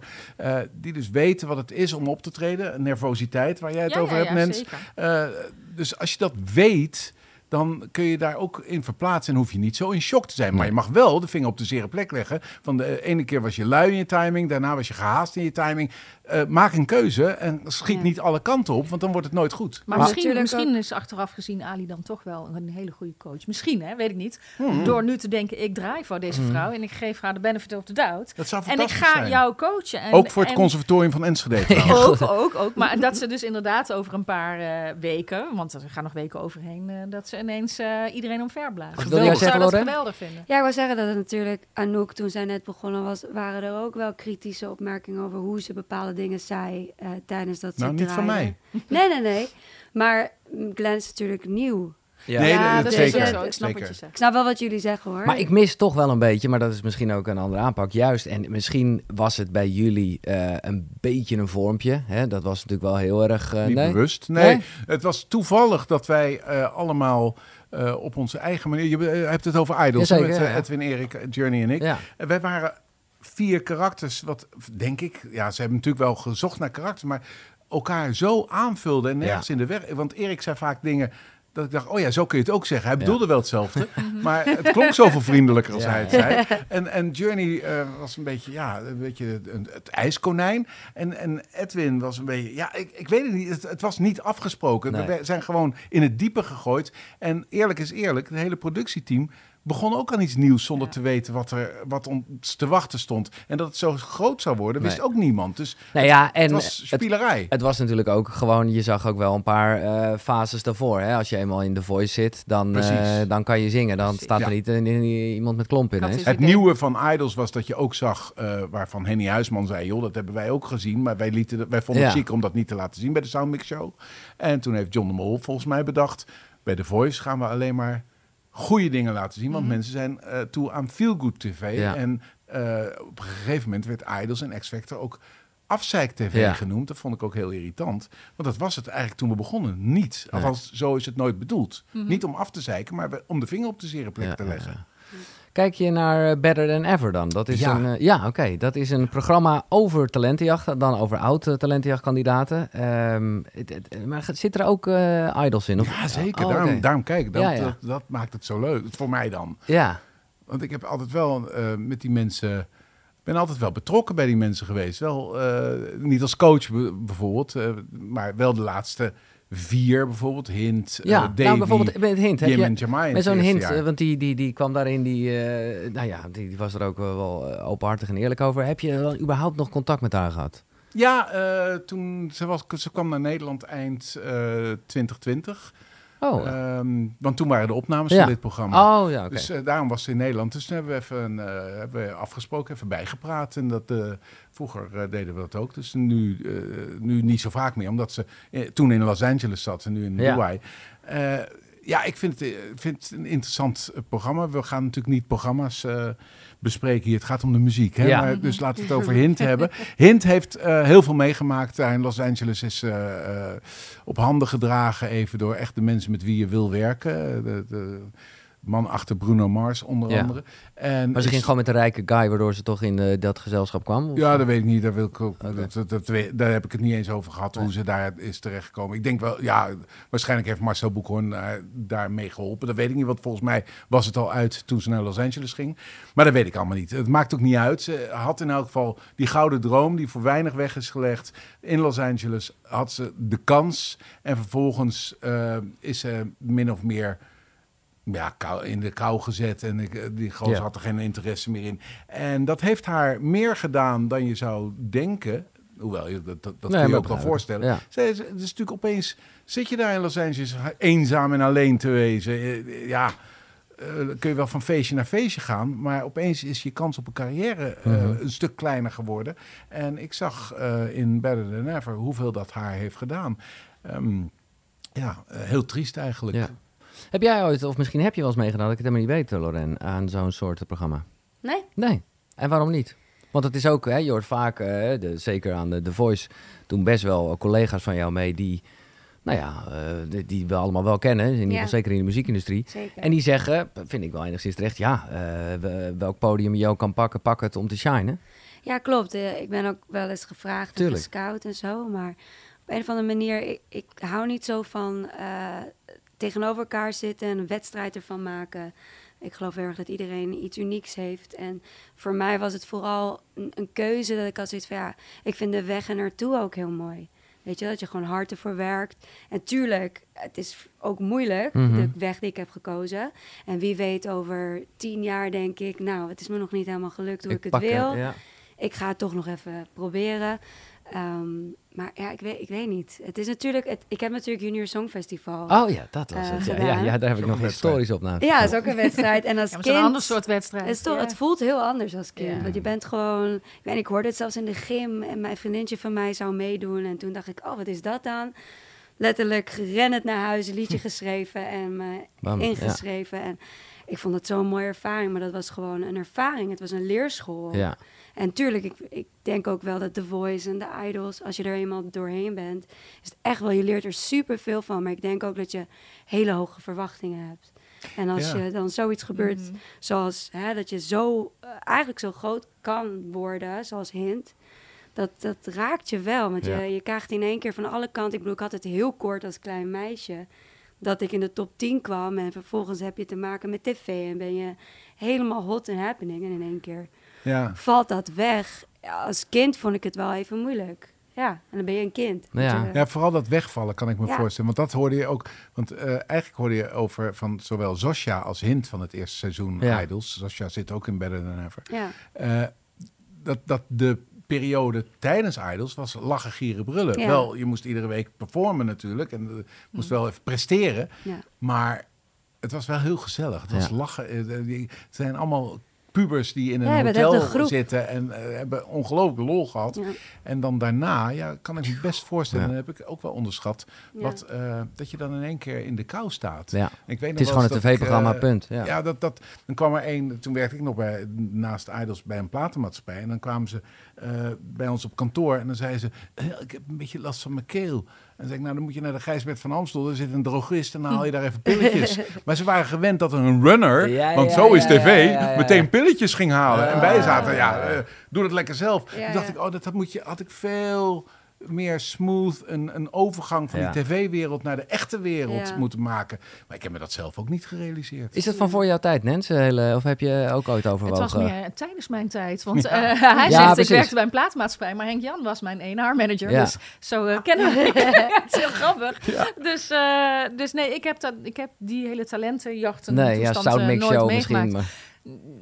Speaker 4: die dus weten wat het is om op te treden. Nervositeit, waar jij het
Speaker 2: Ja,
Speaker 4: over
Speaker 2: ja,
Speaker 4: hebt,
Speaker 2: zeker.
Speaker 4: Eh, dus als je dat weet, dan kun je daar ook in verplaatsen en hoef je niet zo in shock te zijn. Maar je mag wel de vinger op de zere plek leggen. Van de ene keer was je lui in je timing, daarna was je gehaast in je timing. Eh, maak een keuze en schiet
Speaker 5: Ja.
Speaker 4: niet alle kanten op, want dan wordt het nooit goed.
Speaker 2: Maar,
Speaker 5: Maar
Speaker 2: misschien, misschien is achteraf gezien Ali dan toch wel een hele goede coach. Misschien, hè, weet ik niet.
Speaker 4: Hmm.
Speaker 2: Door nu te denken, ik draai voor deze vrouw en ik geef haar de benefit of the doubt.
Speaker 4: Dat zou
Speaker 2: En ik ga
Speaker 4: zijn.
Speaker 2: jou coachen. En,
Speaker 4: ook voor het
Speaker 2: en-
Speaker 4: conservatorium van Enschede.
Speaker 2: Ook, ook, ook. Maar dat ze dus inderdaad over een paar eh, weken, want er gaan nog weken overheen, eh, dat ze ineens eh, iedereen omverblazen.
Speaker 1: Wat
Speaker 4: wil jij
Speaker 2: Ik zou
Speaker 1: zeggen,
Speaker 2: dat
Speaker 1: Lorraine?
Speaker 2: geweldig vinden.
Speaker 5: Ja, ik wil zeggen dat het natuurlijk Anouk, toen zij net begonnen was, waren er ook wel kritische opmerkingen over hoe ze bepaalde dingen zei eh, tijdens dat ze
Speaker 4: Nou, niet van
Speaker 5: draaide. Nee, nee, nee. Maar mm, Glenn is natuurlijk nieuw.
Speaker 1: Ja.
Speaker 4: Nee,
Speaker 2: ja,
Speaker 4: dat-
Speaker 2: dat
Speaker 5: zeker,
Speaker 2: is zo. Ik snap
Speaker 4: zeker.
Speaker 2: wat je zegt.
Speaker 5: Ik snap wel wat jullie zeggen hoor.
Speaker 1: Maar ik mis toch wel een beetje, maar dat is misschien ook een andere aanpak. Juist, en misschien was het bij jullie eh, een beetje een vormpje. Hè? Dat was natuurlijk wel heel erg... eh,
Speaker 4: Niet
Speaker 1: nee?
Speaker 4: bewust. Nee,
Speaker 1: Nee?
Speaker 4: het was toevallig dat wij eh, allemaal eh, op onze eigen manier... Je hebt het over Idols,
Speaker 1: Jazeker,
Speaker 4: met. Edwin, Erik, Journey en ik. En wij waren vier karakters, wat denk ik... Ja, ze hebben natuurlijk wel gezocht naar karakters, maar elkaar zo aanvulden en nergens
Speaker 1: Ja.
Speaker 4: in de weg. Want Erik zei vaak dingen... Dat ik dacht, oh ja, zo kun je het ook zeggen. Hij bedoelde wel hetzelfde, maar het klonk zoveel vriendelijker als
Speaker 1: Ja.
Speaker 4: hij het zei. En, en Journey eh, was een beetje, ja, een beetje een, het ijskonijn. En, en Edwin was een beetje, ja, ik, ik weet het niet. Het, het was niet afgesproken.
Speaker 1: Nee.
Speaker 4: We zijn gewoon in het diepe gegooid. En eerlijk is eerlijk, het hele productieteam begon ook aan iets nieuws zonder
Speaker 2: Ja.
Speaker 4: te weten wat er wat ons te wachten stond. En dat het zo groot zou worden, wist
Speaker 1: Nee.
Speaker 4: ook niemand. Dus
Speaker 1: Nou ja, en
Speaker 4: het was
Speaker 1: het,
Speaker 4: spielerij.
Speaker 1: het was natuurlijk ook gewoon, je zag ook wel een paar eh, fases daarvoor. Hè? Als je eenmaal in The Voice zit, dan, eh, dan kan je zingen. Dan
Speaker 2: Precies.
Speaker 1: staat er
Speaker 4: Ja.
Speaker 1: niet eh, iemand met klomp
Speaker 2: dus-
Speaker 4: Het
Speaker 2: idee.
Speaker 4: nieuwe van Idols was dat je ook zag, eh, waarvan Henny Huisman zei, joh, dat hebben wij ook gezien, maar wij, lieten, wij vonden het
Speaker 1: Ja.
Speaker 4: ziek om dat niet te laten zien bij de Soundmix Show. En toen heeft John de Mol volgens mij bedacht, bij The Voice gaan we alleen maar goede dingen laten zien, want mensen zijn eh, toe aan feel-good tv.
Speaker 1: Ja.
Speaker 4: En eh, op een gegeven moment werd Idols en X-Factor ook afzeik-tv
Speaker 1: Ja.
Speaker 4: genoemd. Dat vond ik ook heel irritant, want dat was het eigenlijk toen we begonnen niet.
Speaker 1: Nee.
Speaker 4: Althans, zo is het nooit bedoeld. Niet om af te zeiken, maar om de vinger op de zere plek
Speaker 1: Ja,
Speaker 4: te
Speaker 1: ja,
Speaker 4: leggen.
Speaker 1: Kijk je naar eh, Better Than Ever dan? Dat is
Speaker 4: Ja.
Speaker 1: een, eh, ja, oké. Dat is een programma over talentenjacht, dan over oud talentenjachtkandidaten. Ehm, het- maar zit er ook eh, idols in? Of?
Speaker 4: Ja, zeker.
Speaker 1: Oh,
Speaker 4: daarom, daarom kijk ik. Dat,
Speaker 1: Ja.
Speaker 4: Dat, dat maakt het zo leuk. Voor mij dan.
Speaker 1: Ja,
Speaker 4: Want ik heb altijd wel eh, met die mensen... Ik ben altijd wel betrokken bij die mensen geweest. Wel, eh, niet als coach bijvoorbeeld, eh, maar wel de laatste vier bijvoorbeeld. Hint, eh,
Speaker 1: ja.
Speaker 4: Davy,
Speaker 1: nou bijvoorbeeld met hint. Heb
Speaker 4: Jim
Speaker 1: je,
Speaker 4: en Jamai.
Speaker 1: met zo'n hint,
Speaker 4: jaar.
Speaker 1: eh, want die, die, die kwam daarin, die, eh, nou ja, die, die was er ook wel, eh, openhartig en eerlijk over. Heb je dan überhaupt nog contact met haar gehad?
Speaker 4: Ja, eh, toen ze, was, ze kwam naar Nederland eind eh 2020.
Speaker 1: Oh,
Speaker 4: Ehm, want toen waren de opnames
Speaker 1: Ja.
Speaker 4: van dit programma.
Speaker 1: oh ja.
Speaker 4: Dus eh, daarom was ze in Nederland. Dus toen hebben we even een, eh, hebben we afgesproken, even bijgepraat. En dat, eh, vroeger deden we dat ook. Dus nu, nu niet zo vaak meer, omdat ze toen in Los Angeles zat en nu in
Speaker 1: Ja.
Speaker 4: Dubai. Ja, ik vind, het, eh, vind het een interessant eh, programma. We gaan natuurlijk niet programma's eh, bespreken hier. Het gaat om de muziek. Hè?
Speaker 1: Ja.
Speaker 4: Maar, dus laten we het over Hint hebben. Hint heeft heel veel meegemaakt. Daar in Los Angeles is op handen gedragen even door echt de mensen met wie je wil werken. De, de man achter Bruno Mars onder
Speaker 1: Ja.
Speaker 4: andere. En
Speaker 1: Maar ze ging gewoon met een rijke guy, waardoor ze toch in eh, dat gezelschap kwam? of?
Speaker 4: Ja, dat weet ik niet. Daar, wil ik ook,
Speaker 1: Oké.
Speaker 4: dat, dat, dat weet- daar heb ik het niet eens over gehad, hoe ze daar is terechtgekomen. Ik denk wel, ja, waarschijnlijk heeft Marcel Boekhoorn daar, daarmee geholpen. Dat weet ik niet, want volgens mij was het al uit toen ze naar Los Angeles ging. Maar dat weet ik allemaal niet. Het maakt ook niet uit. Ze had in elk geval die gouden droom, die voor weinig weg is gelegd. In Los Angeles had ze de kans. En vervolgens eh, is ze min of meer ja, in de kou gezet. En ik, eh, die gozer
Speaker 1: Ja.
Speaker 4: had er geen interesse meer in. En dat heeft haar meer gedaan dan je zou denken. Hoewel, je- dat, dat, dat
Speaker 1: Nee,
Speaker 4: kun je ook wel voorstellen.
Speaker 1: Ja.
Speaker 4: Is- Het is natuurlijk opeens... Zit je daar in Los Angeles eenzaam en alleen te wezen? Eh, Ja, eh, dan kun je wel van feestje naar feestje gaan. Maar opeens is je kans op een carrière
Speaker 1: Mhm.
Speaker 4: een stuk kleiner geworden. En ik zag in Better Than Ever hoeveel dat haar heeft gedaan. Ehm, ja, heel triest eigenlijk.
Speaker 1: Ja. Heb jij ooit, of misschien heb je wel eens meegedaan, dat ik het helemaal niet weet, Loren, aan zo'n soort eh, programma?
Speaker 5: Nee?
Speaker 1: Nee. En waarom niet? Want het is ook, hè, je hoort vaak, eh, de, zeker aan de The Voice, doen best wel collega's van jou mee die, nou ja, eh, die, die we allemaal wel kennen, in ieder geval
Speaker 5: Ja.
Speaker 1: zeker in de muziekindustrie.
Speaker 5: Zeker.
Speaker 1: En die zeggen, vind ik wel enigszins terecht, ja, eh, we- welk podium je ook kan pakken, pak het om te shinen.
Speaker 5: Ja, klopt. Eh, Ik ben ook wel eens gevraagd en
Speaker 1: Tuurlijk.
Speaker 5: gescout en zo. Maar op een of andere manier, ik, ik hou niet zo van eh, tegenover elkaar zitten en een wedstrijd ervan maken. Ik geloof heel erg dat iedereen iets unieks heeft. En voor mij was het vooral een, een keuze dat ik had zoiets van... ja, ik vind de weg er naartoe ook heel mooi. Weet je, dat je gewoon hard ervoor werkt. En tuurlijk, het is ook moeilijk,
Speaker 1: Mhm.
Speaker 5: de weg die ik heb gekozen. En wie weet over tien jaar denk ik... nou, het is me nog niet helemaal gelukt hoe ik, het wil
Speaker 1: ja.
Speaker 5: ik ga het toch nog even proberen. Ehm, maar ja, ik weet, ik weet niet. Het is natuurlijk, het, ik heb natuurlijk Junior Songfestival.
Speaker 1: Oh ja, dat was
Speaker 5: Eh,
Speaker 1: het. Ja, ja, daar heb ik nog historisch op na.
Speaker 5: Ja, het is ook een wedstrijd. En als
Speaker 2: Ja, maar het
Speaker 5: kind...
Speaker 2: is een ander soort wedstrijd.
Speaker 5: Het, is toch,
Speaker 2: Ja.
Speaker 5: het voelt heel anders als kind.
Speaker 2: Ja.
Speaker 5: Want je bent gewoon... Ik, weet, ik hoorde het zelfs in de gym. En mijn vriendinnetje van mij zou meedoen. En toen dacht ik, oh, wat is dat dan? Letterlijk rennend naar huis, een liedje geschreven en me
Speaker 1: Bam, ja.
Speaker 5: ingeschreven. En ik vond het zo'n mooie ervaring. Maar dat was gewoon een ervaring. Het was een leerschool.
Speaker 1: Ja,
Speaker 5: En tuurlijk, ik, ik denk ook wel dat The Voice en de Idols, als je er eenmaal doorheen bent, is het echt wel, je leert er superveel van. Maar ik denk ook dat je hele hoge verwachtingen hebt. En als
Speaker 4: Ja.
Speaker 5: je dan zoiets gebeurt,
Speaker 2: Mhm.
Speaker 5: zoals hè, dat je zo, eh, eigenlijk zo groot kan worden, zoals Hint, dat, dat raakt je wel. Want
Speaker 1: Ja.
Speaker 5: je, je krijgt in één keer van alle kanten, ik bedoel, ik had het heel kort als klein meisje, dat ik in de top 10 kwam. En vervolgens heb je te maken met tv en ben je helemaal hot and happening. En in één keer
Speaker 4: Ja.
Speaker 5: valt dat weg. Ja, als kind vond ik het wel even moeilijk. Ja, en dan ben je een kind.
Speaker 1: Ja.
Speaker 5: je-
Speaker 4: Ja, vooral dat wegvallen kan ik me
Speaker 5: Ja.
Speaker 4: voorstellen. Want dat hoorde je ook. Want eh, eigenlijk hoorde je over van zowel Zosja als Hint van het eerste seizoen
Speaker 1: Ja.
Speaker 4: Idols. Zosja zit ook in Better Than Ever.
Speaker 5: ja.
Speaker 4: Eh, dat, dat de periode tijdens Idols was lachen, gieren, brullen.
Speaker 5: Ja.
Speaker 4: Wel, je moest iedere week performen natuurlijk. En eh, moest wel even presteren.
Speaker 5: Ja.
Speaker 4: Maar het was wel heel gezellig. Het was lachen. Eh, die- Het zijn allemaal pubers die in een
Speaker 5: Ja,
Speaker 4: hotel zitten en eh, hebben ongelooflijk lol gehad.
Speaker 5: Ja.
Speaker 4: En dan daarna, ja, kan ik me best voorstellen,
Speaker 1: Ja.
Speaker 4: heb ik ook wel onderschat,
Speaker 5: Ja.
Speaker 4: wat, eh, dat je dan in één keer in de kou staat.
Speaker 1: ja.
Speaker 4: Ik weet
Speaker 1: Het is gewoon een tv-programma,
Speaker 4: eh,
Speaker 1: punt.
Speaker 4: Ja,
Speaker 1: Ja.
Speaker 4: dat, dat, dan kwam er één, toen werkte ik nog bij, naast Idols bij een platenmaatschappij. En dan kwamen ze eh, bij ons op kantoor en dan zeiden ze, "Eh, ik heb een beetje last van mijn keel. En zei ik, nou dan moet je naar de Gijsbert van Amstel, er zit een drogist en dan haal je daar even pilletjes. maar ze waren gewend dat er een runner,
Speaker 1: Ja,
Speaker 4: want
Speaker 1: ja,
Speaker 4: zo is tv,
Speaker 1: ja,
Speaker 4: meteen pilletjes ging halen. en wij zaten, ja, eh, doe dat lekker zelf. Toen dacht ik, oh, dat, dat moet je, had ik veel meer smooth, een, een overgang van
Speaker 1: Ja.
Speaker 4: die tv-wereld naar de echte wereld
Speaker 5: Ja.
Speaker 4: moeten maken. Maar ik heb me dat zelf ook niet gerealiseerd.
Speaker 1: Is dat van voor jouw tijd, Nens? Hele, of heb je ook ooit
Speaker 2: Het
Speaker 1: overwogen?
Speaker 2: was meer tijdens mijn tijd. Want
Speaker 4: Ja.
Speaker 2: eh, hij
Speaker 1: Ja,
Speaker 2: zegt,
Speaker 1: precies.
Speaker 2: ik werkte bij een plaatmaatschappij, maar Henk Jan was mijn ENR-manager.
Speaker 1: Ja.
Speaker 2: Dus zo eh, kennen we elkaar. Het is heel grappig. Dus, eh, dus nee, ik heb, dat, ik heb die hele talentenjachten
Speaker 1: Nee, ja,
Speaker 2: eh,
Speaker 1: Soundmix
Speaker 2: nooit
Speaker 1: Show
Speaker 2: meegemaakt.
Speaker 1: misschien. Maar,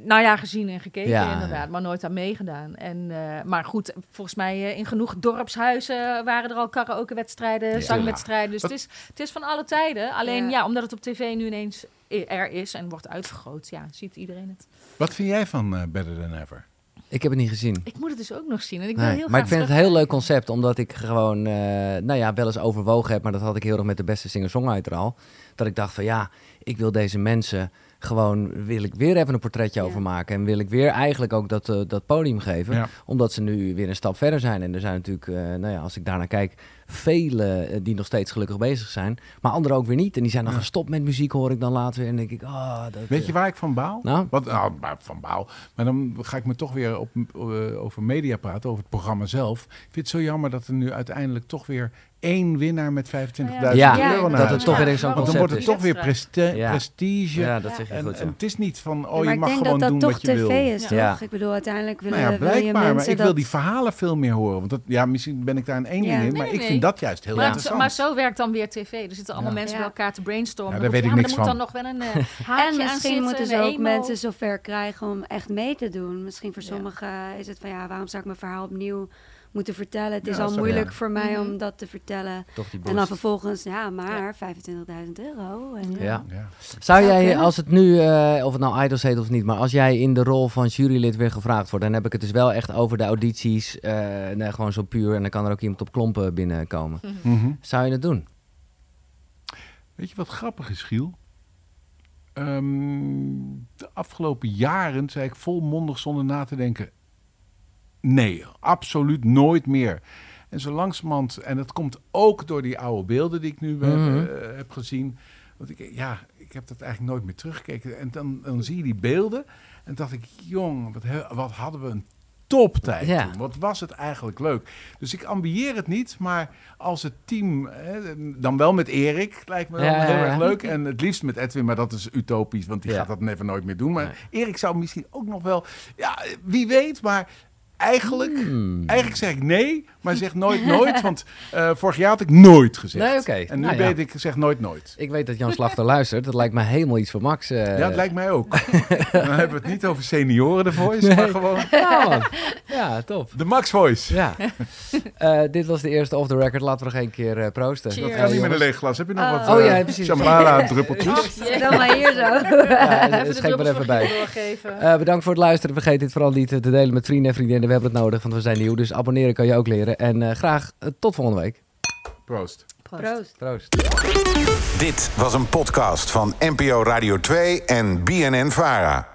Speaker 2: Nou ja, gezien en gekeken
Speaker 1: Ja,
Speaker 2: inderdaad, maar nooit aan meegedaan. En, eh, maar goed, volgens mij eh, in genoeg dorpshuizen waren er al karaokewedstrijden,
Speaker 4: Ja.
Speaker 2: zangwedstrijden. Dus het is, het is van alle tijden. Alleen
Speaker 5: Ja.
Speaker 2: ja. omdat het op tv nu ineens er is en wordt uitvergroot, ja, ziet iedereen het.
Speaker 4: Wat vind jij van eh, Better Than Ever?
Speaker 1: Ik heb het niet gezien.
Speaker 2: Ik moet het dus ook nog zien. En ik
Speaker 1: Nee.
Speaker 2: heel
Speaker 1: Maar ik vind het een heel leuk concept, omdat ik gewoon, eh, nou ja, wel eens overwogen heb, maar dat had ik heel erg met de beste singer-songwriter al. Dat ik dacht van ja, ik wil deze mensen gewoon, wil ik weer even een portretje
Speaker 5: Ja.
Speaker 1: over maken. En wil ik weer eigenlijk ook dat, eh, dat podium geven,
Speaker 4: Ja.
Speaker 1: omdat ze nu weer een stap verder zijn. En er zijn natuurlijk, eh, nou ja, als ik daarnaar kijk, velen eh, die nog steeds gelukkig bezig zijn. Maar anderen ook weer niet. En die zijn dan
Speaker 4: Ja.
Speaker 1: gestopt met muziek, hoor ik dan later. En denk ik, ah, dat...
Speaker 4: Weet
Speaker 1: eh,
Speaker 4: je waar ik van baal?
Speaker 1: Nou?
Speaker 4: Wat, nou, maar van baal. Maar dan ga ik me toch weer op, eh, over media praten, over het programma zelf. Ik vind het zo jammer dat er nu uiteindelijk toch weer één winnaar met 25.000
Speaker 1: Ja,
Speaker 5: Ja,
Speaker 4: euro
Speaker 1: dat
Speaker 4: naar
Speaker 1: het
Speaker 4: huis
Speaker 1: toch weer zo'n
Speaker 4: Want dan wordt het
Speaker 1: is.
Speaker 4: toch weer
Speaker 1: Ja.
Speaker 4: prestige.
Speaker 1: Ja, dat zeg je
Speaker 4: En,
Speaker 1: goed,
Speaker 4: en het is niet van, oh,
Speaker 5: maar
Speaker 4: je
Speaker 5: ik
Speaker 4: mag gewoon
Speaker 5: dat dat
Speaker 4: doen
Speaker 5: toch
Speaker 4: wat je wil.
Speaker 5: tv is,
Speaker 1: Ja.
Speaker 5: toch? Ik bedoel, uiteindelijk willen,
Speaker 4: Nou ja,
Speaker 5: wil je
Speaker 4: blijkbaar. Maar ik wil
Speaker 5: dat...
Speaker 4: die verhalen veel meer horen. Want dat, ja, misschien ben ik daar een één
Speaker 5: Ja.
Speaker 4: in,
Speaker 2: Nee,
Speaker 4: maar ik
Speaker 2: nee.
Speaker 4: vind dat juist heel
Speaker 2: Maar,
Speaker 4: interessant.
Speaker 2: maar zo werkt dan weer tv. Er zitten allemaal
Speaker 4: Ja.
Speaker 2: mensen
Speaker 5: Ja.
Speaker 2: bij elkaar te brainstormen.
Speaker 4: Daar
Speaker 2: moet-
Speaker 4: weet ik niks
Speaker 2: er moet dan nog wel een eh, haakje
Speaker 5: En
Speaker 2: aan
Speaker 5: misschien
Speaker 2: zitten,
Speaker 5: moeten ze ook
Speaker 2: emo.
Speaker 5: mensen zover krijgen om echt mee te doen. Misschien voor
Speaker 2: Ja.
Speaker 5: sommigen is het van ja, waarom zou ik mijn verhaal opnieuw moeten vertellen? Het is
Speaker 4: Ja,
Speaker 5: al moeilijk
Speaker 1: ja.
Speaker 5: voor mij
Speaker 2: Mhm.
Speaker 5: om dat te vertellen.
Speaker 1: Toch die
Speaker 5: En dan vervolgens, ja, maar 25.000 euro. En,
Speaker 1: Ja.
Speaker 4: ja.
Speaker 1: Zou jij, als het nu, eh, of het nou Idols heet of niet, maar als jij in de rol van jurylid weer gevraagd wordt, dan heb ik het dus wel echt over de audities, eh, nee, gewoon zo puur, en dan kan er ook iemand op klompen binnenkomen.
Speaker 4: Mhm.
Speaker 1: Zou je het doen?
Speaker 4: Weet je wat grappig is, Giel? Ehm, de afgelopen jaren zei ik volmondig zonder na te denken... Nee, absoluut nooit meer. En zo langzamerhand, en dat komt ook door die oude beelden die ik nu heb,
Speaker 1: Mhm.
Speaker 4: eh, heb gezien. Want ik, ja, ik heb dat eigenlijk nooit meer teruggekeken. En dan, dan zie je die beelden en dacht ik, jong, wat, he- wat hadden we een toptijd
Speaker 1: Ja.
Speaker 4: toen. Wat was het eigenlijk leuk. Dus ik ambieer het niet, maar als het team, hè, dan wel met Erik, lijkt me
Speaker 1: Ja,
Speaker 4: heel
Speaker 1: ja.
Speaker 4: erg leuk. En het liefst met Edwin, maar dat is utopisch, want die gaat dat never nooit meer doen. Maar Erik zou misschien ook nog wel, ja, wie weet, maar eigenlijk...
Speaker 1: Hmm.
Speaker 4: Eigenlijk zeg ik nee, maar zeg nooit nooit. Want eh, vorig jaar had ik nooit gezegd.
Speaker 1: Nee, oké.
Speaker 4: En nu
Speaker 1: Nou ja.
Speaker 4: weet ik, zeg nooit nooit.
Speaker 1: Ik weet dat Jan Slachter luistert, dat lijkt me helemaal iets voor Max. eh.
Speaker 4: ja, het lijkt mij ook. Dan hebben we het niet over senioren de voice, maar gewoon
Speaker 1: Ja, man. ja, top.
Speaker 4: de Max voice.
Speaker 1: Ja. Eh, dit was de eerste off the record. Laten we nog één keer eh, proosten.
Speaker 2: Cheers.
Speaker 4: Dat kan niet met een leeg glas. Heb je nog
Speaker 5: Oh.
Speaker 4: wat
Speaker 1: Oh, ja, precies.
Speaker 4: Shambhala druppeltjes?
Speaker 5: Dan maar hier zo.
Speaker 1: Ja,
Speaker 2: Even de
Speaker 1: maar even bij. Eh, bedankt voor het luisteren. Vergeet dit vooral niet te delen met vrienden en vriendinnen. We hebben het nodig, want we zijn nieuw. Dus abonneren kan je ook leren. En eh, graag eh, tot volgende week.
Speaker 4: Proost.
Speaker 5: Proost.
Speaker 1: Troost.
Speaker 3: Dit was een podcast van NPO Radio 2 en BNN Vara.